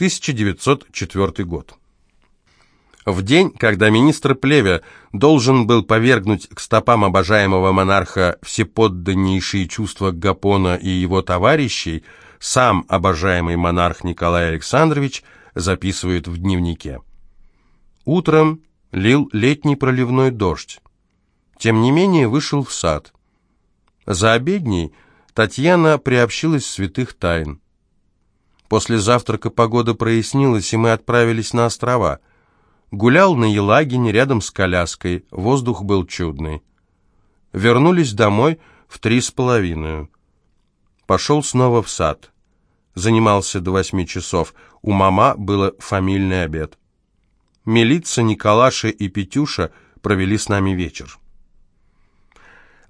1904 год. В день, когда министр Плеве должен был повергнуть к стопам обожаемого монарха всеподданнейшие чувства Гапона и его товарищей, сам обожаемый монарх Николай Александрович записывает в дневнике. Утром лил летний проливной дождь. Тем не менее вышел в сад. За обедней Татьяна приобщилась святых тайн. После завтрака погода прояснилась, и мы отправились на острова – Гулял на Елагине рядом с коляской, воздух был чудный. Вернулись домой в три с половиной. Пошел снова в сад. Занимался до восьми часов. У мама было фамильный обед. Милица, Николаша и Петюша провели с нами вечер.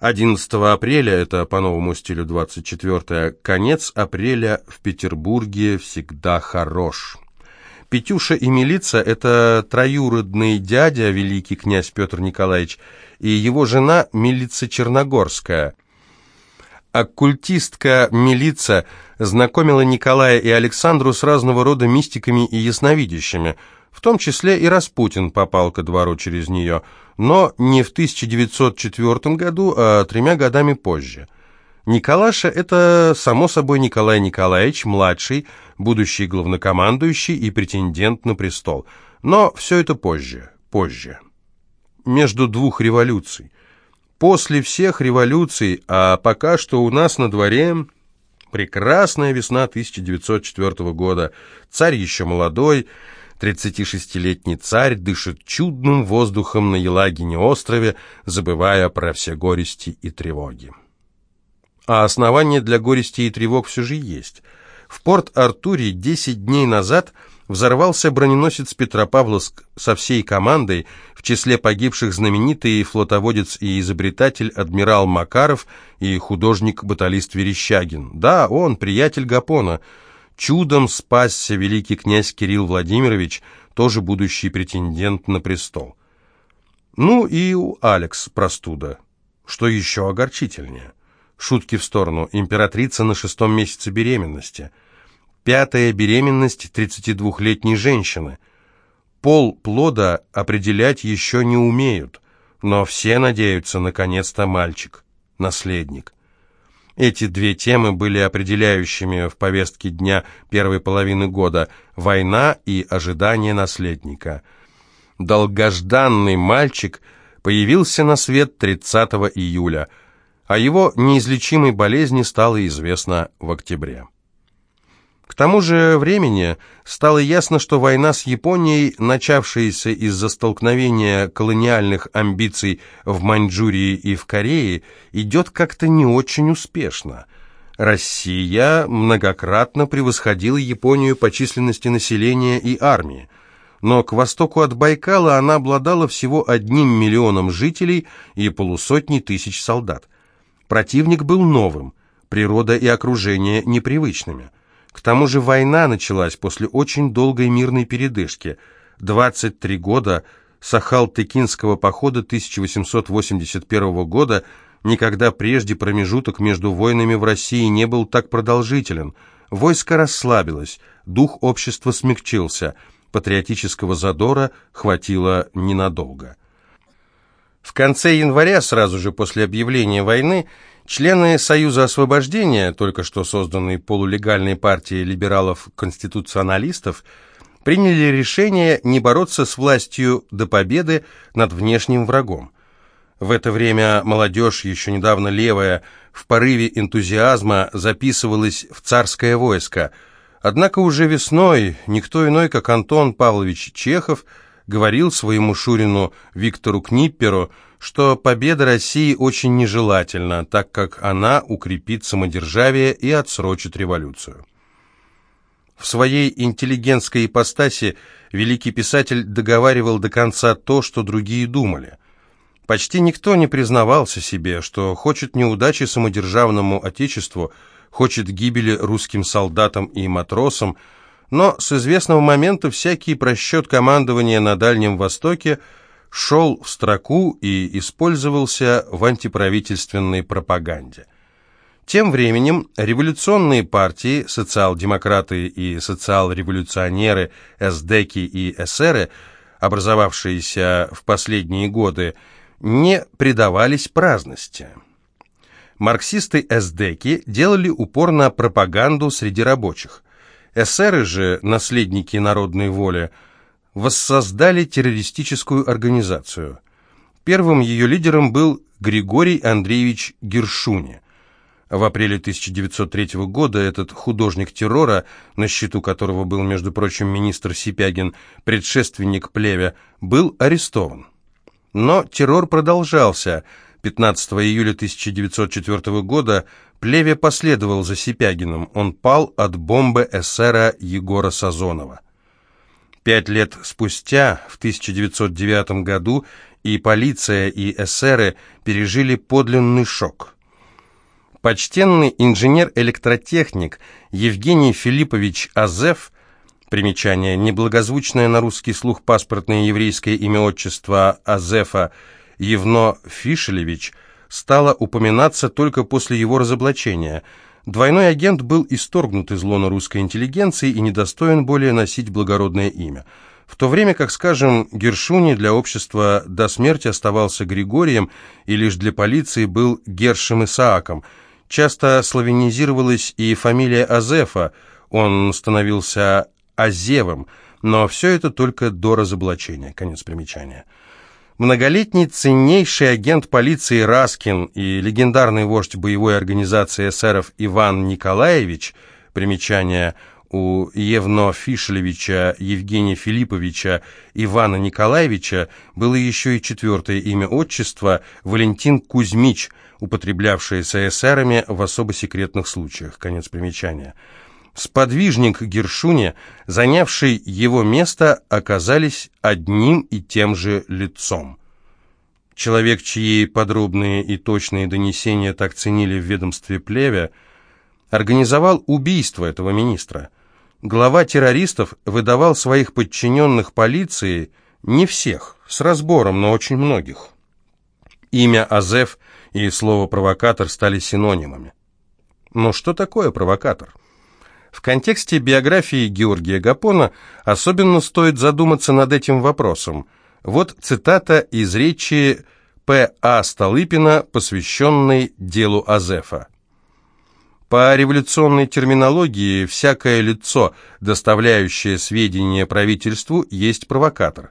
11 апреля, это по новому стилю 24 конец апреля в Петербурге всегда хорош. Петюша и Милица – это троюродный дядя, великий князь Петр Николаевич, и его жена Милица Черногорская. Оккультистка Милица знакомила Николая и Александру с разного рода мистиками и ясновидящими, в том числе и Распутин попал ко двору через нее, но не в 1904 году, а тремя годами позже – Николаша – это, само собой, Николай Николаевич, младший, будущий главнокомандующий и претендент на престол. Но все это позже, позже. Между двух революций. После всех революций, а пока что у нас на дворе прекрасная весна 1904 года. Царь еще молодой, 36-летний царь дышит чудным воздухом на Елагине острове, забывая про все горести и тревоги. А основания для горести и тревог все же есть. В Порт-Артуре 10 дней назад взорвался броненосец Петропавловск со всей командой, в числе погибших знаменитый флотоводец и изобретатель адмирал Макаров и художник-баталист Верещагин. Да, он, приятель Гапона. Чудом спасся великий князь Кирилл Владимирович, тоже будущий претендент на престол. Ну и у Алекс простуда, что еще огорчительнее. Шутки в сторону. Императрица на шестом месяце беременности. Пятая беременность 32-летней женщины. Пол плода определять еще не умеют, но все надеются, наконец-то, мальчик, наследник. Эти две темы были определяющими в повестке дня первой половины года – война и ожидание наследника. Долгожданный мальчик появился на свет 30 июля – о его неизлечимой болезни стало известно в октябре. К тому же времени стало ясно, что война с Японией, начавшаяся из-за столкновения колониальных амбиций в Маньчжурии и в Корее, идет как-то не очень успешно. Россия многократно превосходила Японию по численности населения и армии, но к востоку от Байкала она обладала всего одним миллионом жителей и полусотней тысяч солдат. Противник был новым, природа и окружение непривычными. К тому же война началась после очень долгой мирной передышки. 23 года Сахал-Текинского похода 1881 года никогда прежде промежуток между войнами в России не был так продолжителен. Войско расслабилось, дух общества смягчился, патриотического задора хватило ненадолго. В конце января, сразу же после объявления войны, члены Союза освобождения, только что созданной полулегальной партией либералов-конституционалистов, приняли решение не бороться с властью до победы над внешним врагом. В это время молодежь, еще недавно левая, в порыве энтузиазма записывалась в царское войско. Однако уже весной никто иной, как Антон Павлович Чехов, говорил своему Шурину Виктору Книпперу, что победа России очень нежелательна, так как она укрепит самодержавие и отсрочит революцию. В своей интеллигентской ипостаси великий писатель договаривал до конца то, что другие думали. Почти никто не признавался себе, что хочет неудачи самодержавному отечеству, хочет гибели русским солдатам и матросам, но с известного момента всякий просчет командования на Дальнем Востоке шел в строку и использовался в антиправительственной пропаганде. Тем временем революционные партии, социал-демократы и социал-революционеры, эсдеки и эсеры, образовавшиеся в последние годы, не предавались праздности. Марксисты-эсдеки делали упор на пропаганду среди рабочих. Эсеры же, наследники народной воли, воссоздали террористическую организацию. Первым ее лидером был Григорий Андреевич Гершуни – в апреле 1903 года этот художник террора, на счету которого был, между прочим, министр Сипягин, предшественник Плеве, был арестован. Но террор продолжался. 15 июля 1904 года Плеве последовал за Сипягиным. Он пал от бомбы эсера Егора Сазонова. Пять лет спустя, в 1909 году, и полиция, и эсеры пережили подлинный шок – Почтенный инженер-электротехник Евгений Филиппович Азеф, примечание, неблагозвучное на русский слух паспортное еврейское имя отчества Азефа Евно Фишелевич, стало упоминаться только после его разоблачения. Двойной агент был исторгнут из лона русской интеллигенции и недостоин более носить благородное имя. В то время как, скажем, Гершуни для общества до смерти оставался Григорием и лишь для полиции был Гершем Исааком – Часто славянизировалась и фамилия Азефа, он становился Азевым, но все это только до разоблачения. Конец примечания. Многолетний ценнейший агент полиции Раскин и легендарный вождь боевой организации эсеров Иван Николаевич, примечание у Евно Фишелевича, Евгения Филипповича, Ивана Николаевича было еще и четвертое имя отчества Валентин Кузьмич – употреблявшееся эсерами в особо секретных случаях. Конец примечания. Сподвижник Гершуни, занявший его место, оказались одним и тем же лицом. Человек, чьи подробные и точные донесения так ценили в ведомстве Плеве, организовал убийство этого министра. Глава террористов выдавал своих подчиненных полиции, не всех, с разбором, но очень многих. Имя Азеф – и слово «провокатор» стали синонимами. Но что такое провокатор? В контексте биографии Георгия Гапона особенно стоит задуматься над этим вопросом. Вот цитата из речи П.А. Столыпина, посвященной делу Азефа. По революционной терминологии, всякое лицо, доставляющее сведения правительству, есть провокатор.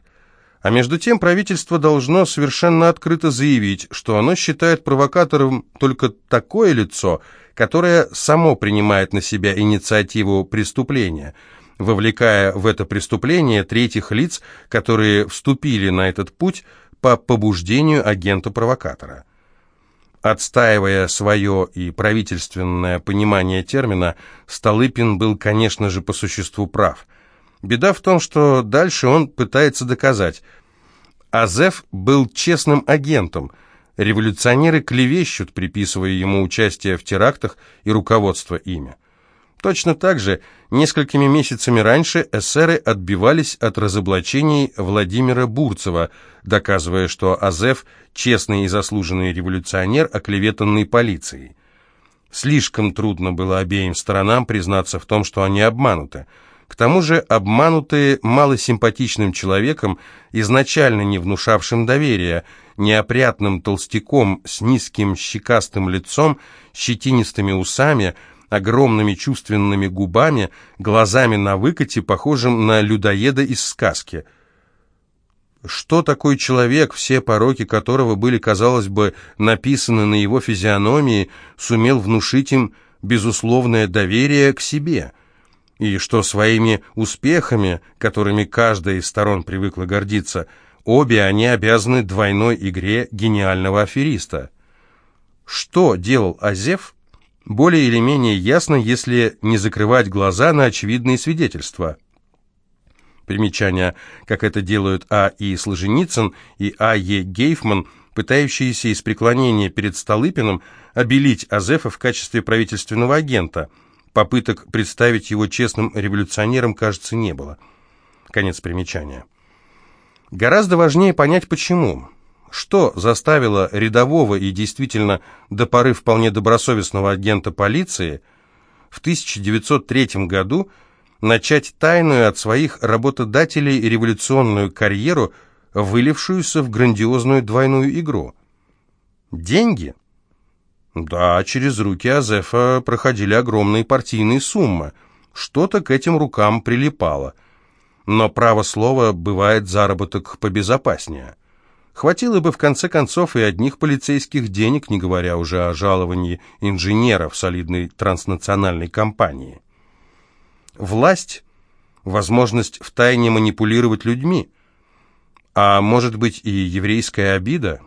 А между тем правительство должно совершенно открыто заявить, что оно считает провокатором только такое лицо, которое само принимает на себя инициативу преступления, вовлекая в это преступление третьих лиц, которые вступили на этот путь по побуждению агента-провокатора. Отстаивая свое и правительственное понимание термина, Столыпин был, конечно же, по существу прав – Беда в том, что дальше он пытается доказать. Азеф был честным агентом. Революционеры клевещут, приписывая ему участие в терактах и руководство ими. Точно так же, несколькими месяцами раньше эсеры отбивались от разоблачений Владимира Бурцева, доказывая, что Азеф – честный и заслуженный революционер, оклеветанный полицией. Слишком трудно было обеим сторонам признаться в том, что они обмануты – к тому же обманутые малосимпатичным человеком, изначально не внушавшим доверия, неопрятным толстяком с низким щекастым лицом, щетинистыми усами, огромными чувственными губами, глазами на выкате, похожим на людоеда из сказки. Что такой человек, все пороки которого были, казалось бы, написаны на его физиономии, сумел внушить им безусловное доверие к себе – и что своими успехами, которыми каждая из сторон привыкла гордиться, обе они обязаны двойной игре гениального афериста. Что делал Азев, более или менее ясно, если не закрывать глаза на очевидные свидетельства. Примечание, как это делают А. И. Сложеницын и А. Е. Гейфман, пытающиеся из преклонения перед Столыпиным обелить Азефа в качестве правительственного агента – Попыток представить его честным революционером, кажется, не было. Конец примечания. Гораздо важнее понять, почему. Что заставило рядового и действительно до поры вполне добросовестного агента полиции в 1903 году начать тайную от своих работодателей революционную карьеру, вылившуюся в грандиозную двойную игру? Деньги? Да, через руки Азефа проходили огромные партийные суммы. Что-то к этим рукам прилипало. Но право слова бывает заработок побезопаснее. Хватило бы в конце концов и одних полицейских денег, не говоря уже о жаловании инженеров солидной транснациональной компании. Власть – возможность втайне манипулировать людьми. А может быть и еврейская обида?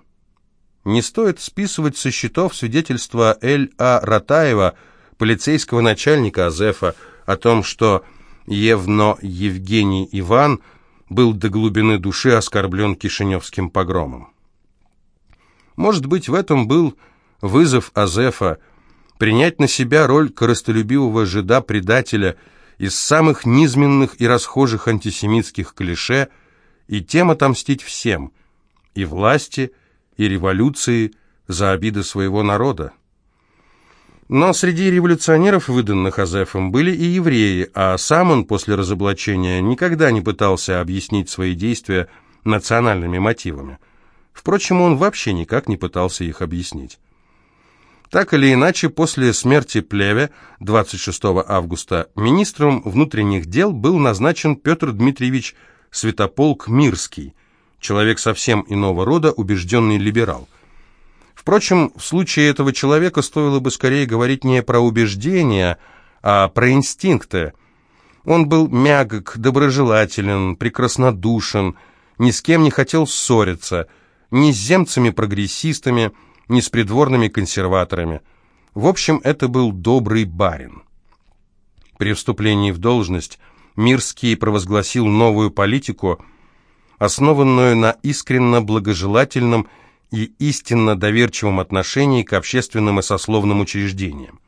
Не стоит списывать со счетов свидетельства Эль-А Ратаева, полицейского начальника Азефа, о том, что Евно Евгений Иван – был до глубины души оскорблен кишиневским погромом. Может быть, в этом был вызов Азефа принять на себя роль корыстолюбивого жида-предателя из самых низменных и расхожих антисемитских клише и тем отомстить всем, и власти, и революции за обиды своего народа. Но среди революционеров, выданных Азефом, были и евреи, а сам он после разоблачения никогда не пытался объяснить свои действия национальными мотивами. Впрочем, он вообще никак не пытался их объяснить. Так или иначе, после смерти Плеве 26 августа министром внутренних дел был назначен Петр Дмитриевич Святополк Мирский, человек совсем иного рода, убежденный либерал – Впрочем, в случае этого человека стоило бы скорее говорить не про убеждения, а про инстинкты. Он был мягок, доброжелателен, прекраснодушен, ни с кем не хотел ссориться, ни с земцами-прогрессистами, ни с придворными консерваторами. В общем, это был добрый барин. При вступлении в должность Мирский провозгласил новую политику, основанную на искренно благожелательном и истинно доверчивом отношении к общественным и сословным учреждениям.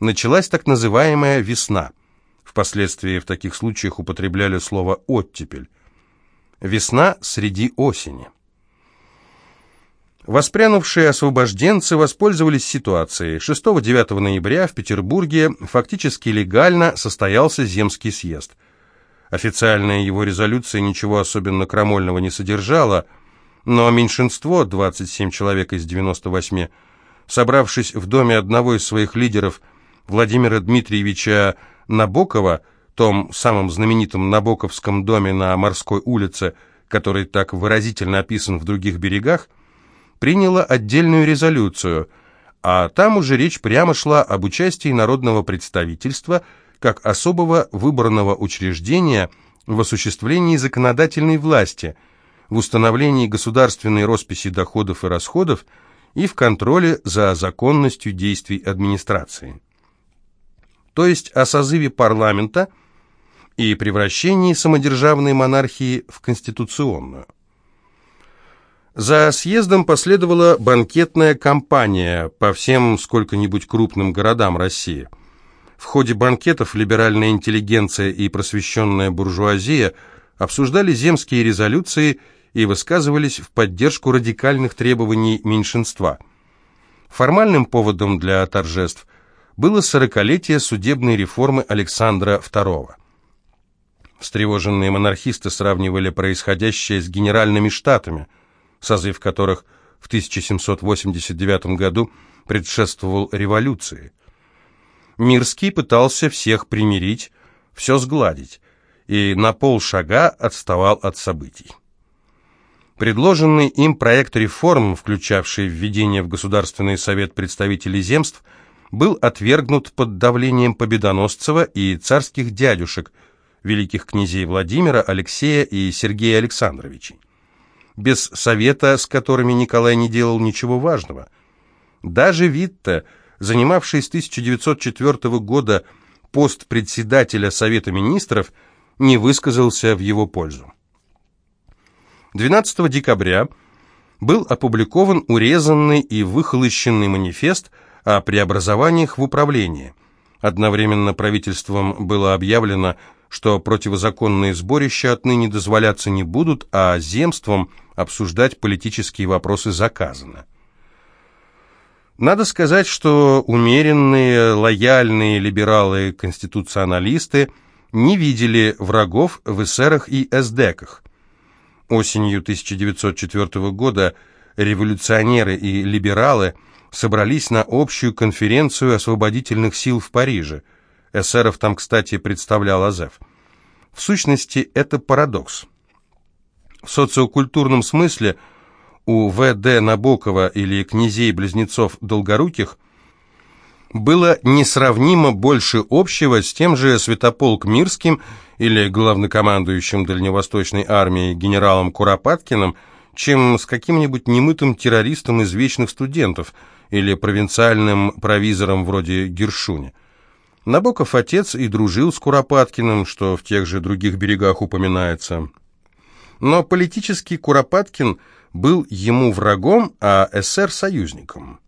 Началась так называемая «весна». Впоследствии в таких случаях употребляли слово «оттепель». Весна среди осени. Воспрянувшие освобожденцы воспользовались ситуацией. 6-9 ноября в Петербурге фактически легально состоялся Земский съезд. Официальная его резолюция ничего особенно крамольного не содержала – но меньшинство, 27 человек из 98, собравшись в доме одного из своих лидеров, Владимира Дмитриевича Набокова, том самом знаменитом Набоковском доме на Морской улице, который так выразительно описан в других берегах, приняло отдельную резолюцию, а там уже речь прямо шла об участии народного представительства как особого выборного учреждения в осуществлении законодательной власти – в установлении государственной росписи доходов и расходов и в контроле за законностью действий администрации. То есть о созыве парламента и превращении самодержавной монархии в конституционную. За съездом последовала банкетная кампания по всем сколько-нибудь крупным городам России. В ходе банкетов либеральная интеллигенция и просвещенная буржуазия обсуждали земские резолюции и высказывались в поддержку радикальных требований меньшинства. Формальным поводом для торжеств было сорокалетие судебной реформы Александра II. Встревоженные монархисты сравнивали происходящее с генеральными штатами, созыв которых в 1789 году предшествовал революции. Мирский пытался всех примирить, все сгладить, и на полшага отставал от событий. Предложенный им проект реформ, включавший введение в Государственный совет представителей земств, был отвергнут под давлением Победоносцева и царских дядюшек, великих князей Владимира, Алексея и Сергея Александровичей. Без совета, с которыми Николай не делал ничего важного. Даже Витте, занимавший с 1904 года пост председателя Совета министров, не высказался в его пользу. 12 декабря был опубликован урезанный и выхолощенный манифест о преобразованиях в управлении. Одновременно правительством было объявлено, что противозаконные сборища отныне дозволяться не будут, а земствам обсуждать политические вопросы заказано. Надо сказать, что умеренные, лояльные либералы-конституционалисты не видели врагов в эсерах и эсдеках. Осенью 1904 года революционеры и либералы собрались на общую конференцию освободительных сил в Париже. Эсеров там, кстати, представлял Азеф. В сущности, это парадокс. В социокультурном смысле у В.Д. Набокова или князей-близнецов Долгоруких было несравнимо больше общего с тем же Святополк Мирским или главнокомандующим Дальневосточной армией генералом Куропаткиным, чем с каким-нибудь немытым террористом из вечных студентов или провинциальным провизором вроде Гершуни. Набоков отец и дружил с Куропаткиным, что в тех же других берегах упоминается. Но политический Куропаткин был ему врагом, а СССР союзником.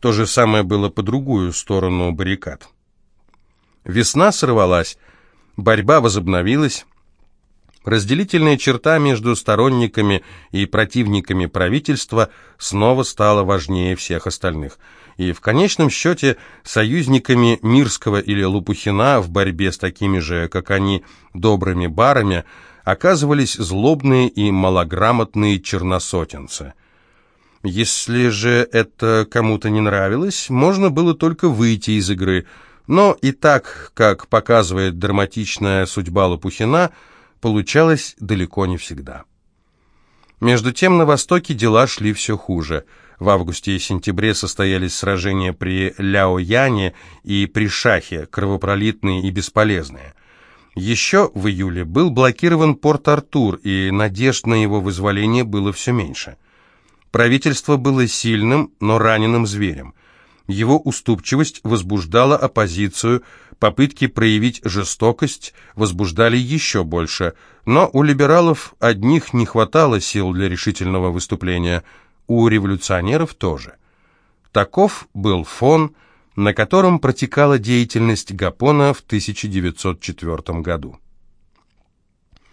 То же самое было по другую сторону баррикад. Весна сорвалась, Борьба возобновилась. Разделительная черта между сторонниками и противниками правительства снова стала важнее всех остальных. И в конечном счете союзниками Мирского или Лопухина в борьбе с такими же, как они, добрыми барами оказывались злобные и малограмотные черносотенцы. Если же это кому-то не нравилось, можно было только выйти из игры – но и так, как показывает драматичная судьба Лопухина, получалось далеко не всегда. Между тем на Востоке дела шли все хуже. В августе и сентябре состоялись сражения при Ляояне и при Шахе, кровопролитные и бесполезные. Еще в июле был блокирован Порт-Артур, и надежд на его вызволение было все меньше. Правительство было сильным, но раненым зверем – его уступчивость возбуждала оппозицию, попытки проявить жестокость возбуждали еще больше, но у либералов одних не хватало сил для решительного выступления, у революционеров тоже. Таков был фон, на котором протекала деятельность Гапона в 1904 году.